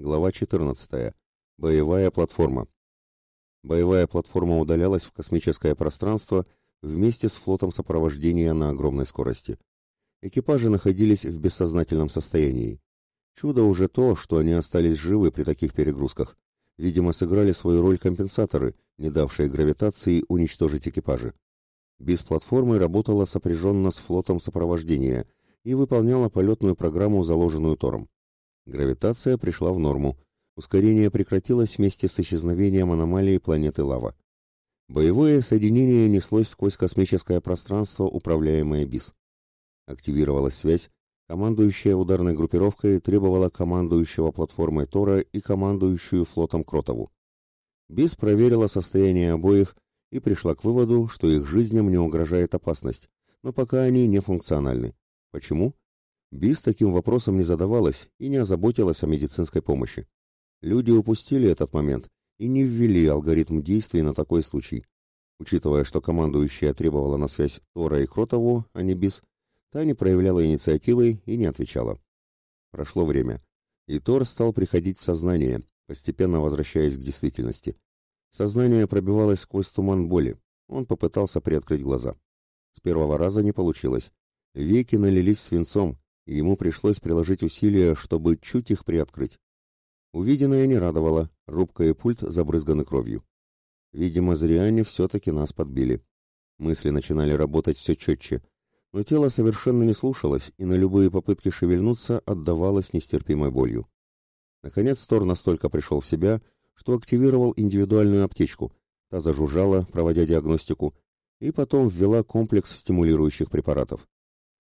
Глава 14. Боевая платформа. Боевая платформа удалялась в космическое пространство вместе с флотом сопровождения на огромной скорости. Экипажи находились в бессознательном состоянии. Чудо уже то, что они остались живы при таких перегрузках. Видимо, сыграли свою роль компенсаторы, не давшие гравитации уничтожить экипажи. Без платформы работала сопряженно с флотом сопровождения и выполняла полетную программу, заложенную Тором. Гравитация пришла в норму. Ускорение прекратилось вместе с исчезновением аномалии планеты Лава. Боевое соединение неслось сквозь космическое пространство, управляемое БИС. Активировалась связь, командующая ударной группировкой требовала командующего платформой Тора и командующую флотом Кротову. БИС проверила состояние обоих и пришла к выводу, что их жизням не угрожает опасность, но пока они не функциональны. Почему? БИС таким вопросом не задавалась и не озаботилась о медицинской помощи. Люди упустили этот момент и не ввели алгоритм действий на такой случай. Учитывая, что командующая требовала на связь Тора и Кротову, а не БИС, та не проявляла инициативы и не отвечала. Прошло время, и Тор стал приходить в сознание, постепенно возвращаясь к действительности. Сознание пробивалось сквозь туман боли. Он попытался приоткрыть глаза. С первого раза не получилось. Веки налились свинцом, ему пришлось приложить усилия, чтобы чуть их приоткрыть. Увиденное не радовало, рубка и пульт забрызганы кровью. Видимо, зря они все-таки нас подбили. Мысли начинали работать все четче, но тело совершенно не слушалось и на любые попытки шевельнуться отдавалось нестерпимой болью. Наконец Тор настолько пришел в себя, что активировал индивидуальную аптечку. Та зажужжала, проводя диагностику, и потом ввела комплекс стимулирующих препаратов.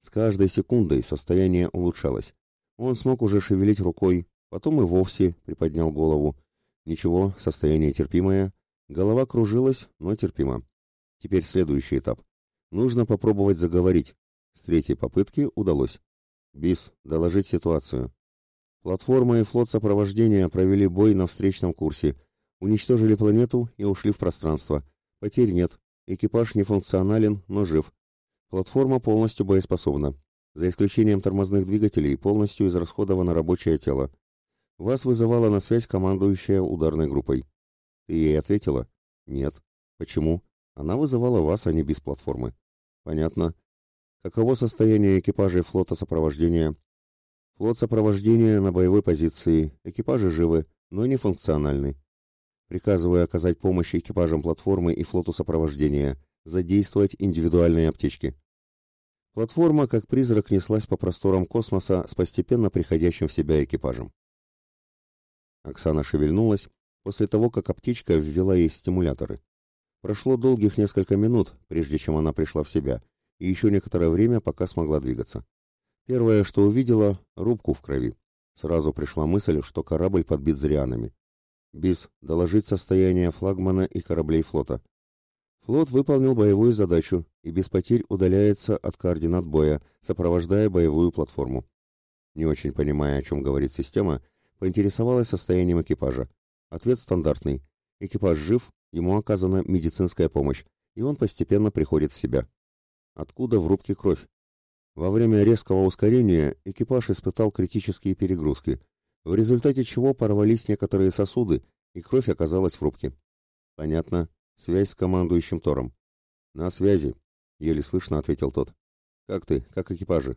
С каждой секундой состояние улучшалось. Он смог уже шевелить рукой, потом и вовсе приподнял голову. Ничего, состояние терпимое. Голова кружилась, но терпимо. Теперь следующий этап. Нужно попробовать заговорить. С третьей попытки удалось. Бис, доложить ситуацию. Платформа и флот сопровождения провели бой на встречном курсе, уничтожили планету и ушли в пространство. Потерь нет, экипаж не функционален, но жив. Платформа полностью боеспособна. За исключением тормозных двигателей, полностью израсходовано рабочее тело. Вас вызывала на связь командующая ударной группой. Ты ей ответила? Нет. Почему? Она вызывала вас, а не без платформы. Понятно. Каково состояние экипажей флота сопровождения? Флот сопровождения на боевой позиции, экипажи живы, но не функциональны. Приказываю оказать помощь экипажам платформы и флоту сопровождения, задействовать индивидуальные аптечки. Платформа, как призрак, неслась по просторам космоса с постепенно приходящим в себя экипажем. Оксана шевельнулась после того, как аптечка ввела ей стимуляторы. Прошло долгих несколько минут, прежде чем она пришла в себя, и еще некоторое время, пока смогла двигаться. Первое, что увидела — рубку в крови. Сразу пришла мысль, что корабль подбит зрианами. БИС — доложить состояние флагмана и кораблей флота. Флот выполнил боевую задачу и без потерь удаляется от координат боя, сопровождая боевую платформу. Не очень понимая, о чем говорит система, поинтересовалась состоянием экипажа. Ответ стандартный. Экипаж жив, ему оказана медицинская помощь, и он постепенно приходит в себя. Откуда в рубке кровь? Во время резкого ускорения экипаж испытал критические перегрузки, в результате чего порвались некоторые сосуды, и кровь оказалась в рубке. Понятно. Связь с командующим Тором. На связи, еле слышно ответил тот. Как ты? Как экипажи?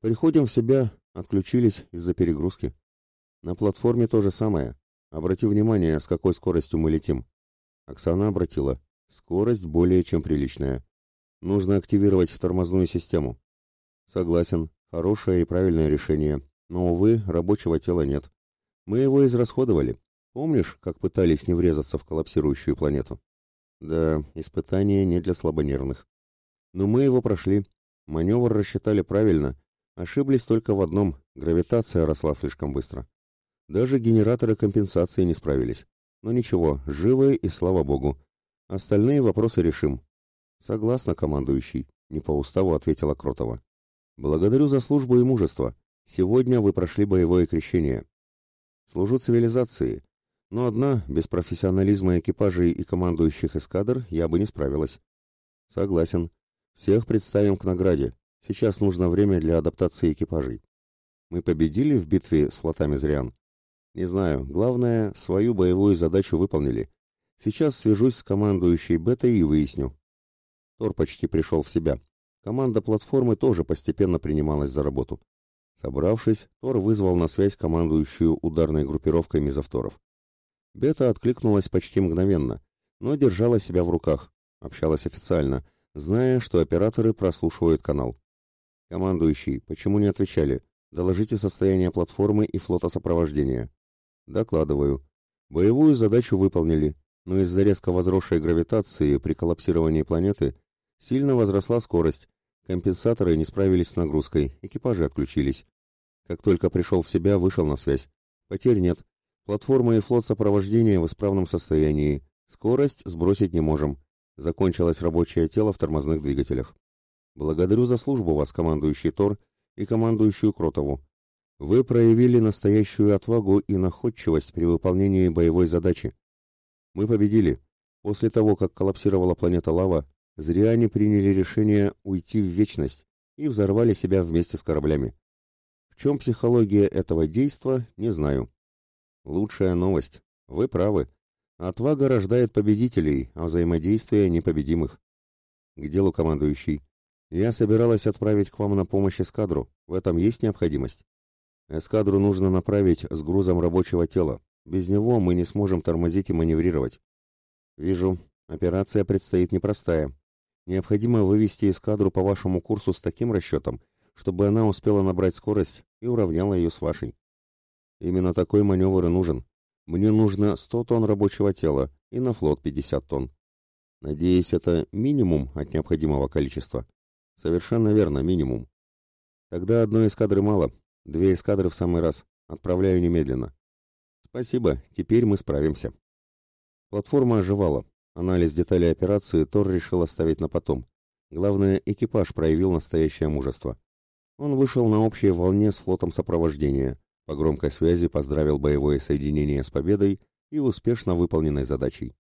Приходим в себя, отключились из-за перегрузки. На платформе то же самое. Обрати внимание, с какой скоростью мы летим. Оксана обратила. Скорость более чем приличная. Нужно активировать тормозную систему. Согласен, хорошее и правильное решение, но, увы, рабочего тела нет. Мы его израсходовали. Помнишь, как пытались не врезаться в коллапсирующую планету? Да, испытание не для слабонервных. Но мы его прошли. Маневр рассчитали правильно. Ошиблись только в одном — гравитация росла слишком быстро. Даже генераторы компенсации не справились. Но ничего, живы и слава богу. Остальные вопросы решим. Согласна, командующий, не по уставу ответила Кротова. Благодарю за службу и мужество. Сегодня вы прошли боевое крещение. Служу цивилизации, но одна, без профессионализма экипажей и командующих эскадр, я бы не справилась. Согласен. Всех представим к награде. Сейчас нужно время для адаптации экипажей. Мы победили в битве с флотами Зриан? Не знаю, главное, свою боевую задачу выполнили. Сейчас свяжусь с командующей Бетой и выясню. Тор почти пришел в себя. Команда платформы тоже постепенно принималась за работу. Собравшись, Тор вызвал на связь командующую ударной группировкой мизавторов. Бета откликнулась почти мгновенно, но держала себя в руках, общалась официально, зная, что операторы прослушивают канал. «Командующий, почему не отвечали? Доложите состояние платформы и флота сопровождения». «Докладываю. Боевую задачу выполнили, но из-за резко возросшей гравитации при коллапсировании планеты сильно возросла скорость, компенсаторы не справились с нагрузкой, экипажи отключились. Как только пришел в себя, вышел на связь. Потерь нет. Платформа и флот сопровождения в исправном состоянии. Скорость сбросить не можем. Закончилось рабочее тело в тормозных двигателях. Благодарю за службу вас, командующий Тор и командующую Кротову. Вы проявили настоящую отвагу и находчивость при выполнении боевой задачи. Мы победили. После того, как коллапсировала планета Лава, зря они приняли решение уйти в вечность и взорвали себя вместе с кораблями. В чем психология этого действа, не знаю. Лучшая новость. Вы правы. Отвага рождает победителей, а взаимодействие непобедимых. К делу, командующий. Я собиралась отправить к вам на помощь эскадру. В этом есть необходимость? Эскадру нужно направить с грузом рабочего тела. Без него мы не сможем тормозить и маневрировать. Вижу, операция предстоит непростая. Необходимо вывести эскадру по вашему курсу с таким расчетом, чтобы она успела набрать скорость и уравняла ее с вашей. Именно такой маневр и нужен. Мне нужно 100 тонн рабочего тела и на флот 50 тонн. Надеюсь, это минимум от необходимого количества. Совершенно верно, минимум. Тогда одной эскадры мало, две эскадры в самый раз. Отправляю немедленно. Спасибо, теперь мы справимся. Платформа оживала. Анализ деталей операции Тор решил оставить на потом. Главное, экипаж проявил настоящее мужество. Он вышел на общей волне с флотом сопровождения, по громкой связи поздравил боевое соединение с победой и успешно выполненной задачей.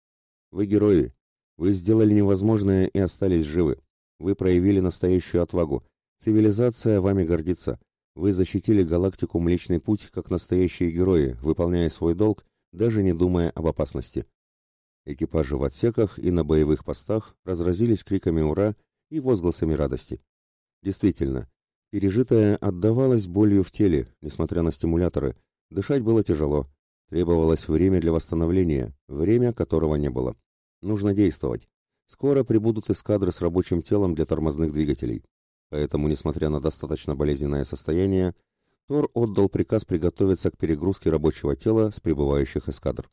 Вы герои. Вы сделали невозможное и остались живы. Вы проявили настоящую отвагу. Цивилизация вами гордится. Вы защитили галактику Млечный Путь как настоящие герои, выполняя свой долг, даже не думая об опасности. Экипажи в отсеках и на боевых постах разразились криками «Ура!» и возгласами радости. Действительно, Пережитое отдавалось болью в теле, несмотря на стимуляторы. Дышать было тяжело. Требовалось время для восстановления, время которого не было. Нужно действовать. Скоро прибудут эскадры с рабочим телом для тормозных двигателей. Поэтому, несмотря на достаточно болезненное состояние, Тор отдал приказ приготовиться к перегрузке рабочего тела с прибывающих эскадр.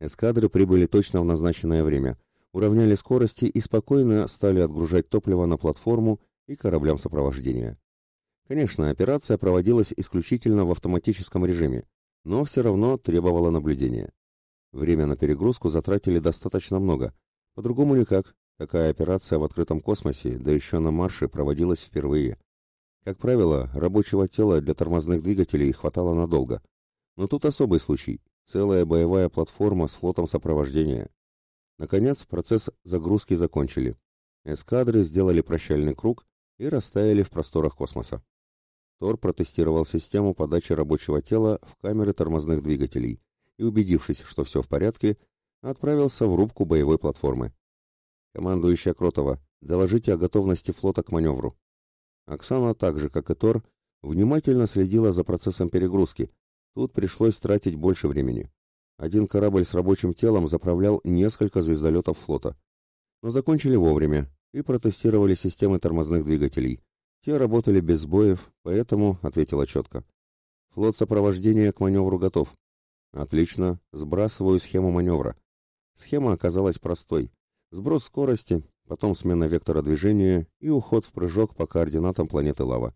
Эскадры прибыли точно в назначенное время, уравняли скорости и спокойно стали отгружать топливо на платформу и кораблям сопровождения. Конечно, операция проводилась исключительно в автоматическом режиме, но все равно требовала наблюдения. Время на перегрузку затратили достаточно много, по-другому никак. Такая операция в открытом космосе, да еще на марше, проводилась впервые. Как правило, рабочего тела для тормозных двигателей хватало надолго. Но тут особый случай. Целая боевая платформа с флотом сопровождения. Наконец, процесс загрузки закончили. Эскадры сделали прощальный круг и растаяли в просторах космоса. Тор протестировал систему подачи рабочего тела в камеры тормозных двигателей и, убедившись, что все в порядке, отправился в рубку боевой платформы. Командующая Кротова, доложите о готовности флота к маневру. Оксана, так же как и Тор, внимательно следила за процессом перегрузки. Тут пришлось тратить больше времени. Один корабль с рабочим телом заправлял несколько звездолетов флота. Но закончили вовремя, и протестировали системы тормозных двигателей. Те работали без сбоев, поэтому ответила четко. Флот сопровождения к маневру готов. Отлично, сбрасываю схему маневра. Схема оказалась простой. Сброс скорости, потом смена вектора движения и уход в прыжок по координатам планеты Лава.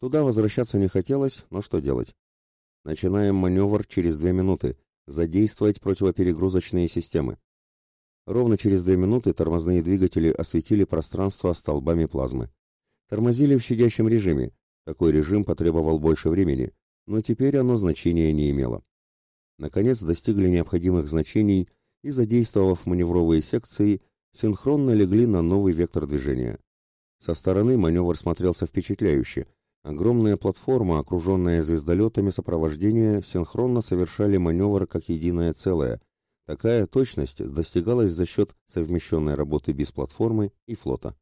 Туда возвращаться не хотелось, но что делать? Начинаем маневр через две минуты. Задействовать противоперегрузочные системы. Ровно через две минуты тормозные двигатели осветили пространство столбами плазмы. Тормозили в щадящем режиме. Такой режим потребовал больше времени, но теперь оно значения не имело. Наконец достигли необходимых значений и, задействовав маневровые секции, синхронно легли на новый вектор движения. Со стороны маневр смотрелся впечатляюще, Огромная платформа, окруженная звездолетами сопровождения, синхронно совершали маневр как единое целое. Такая точность достигалась за счет совмещенной работы без платформы и флота.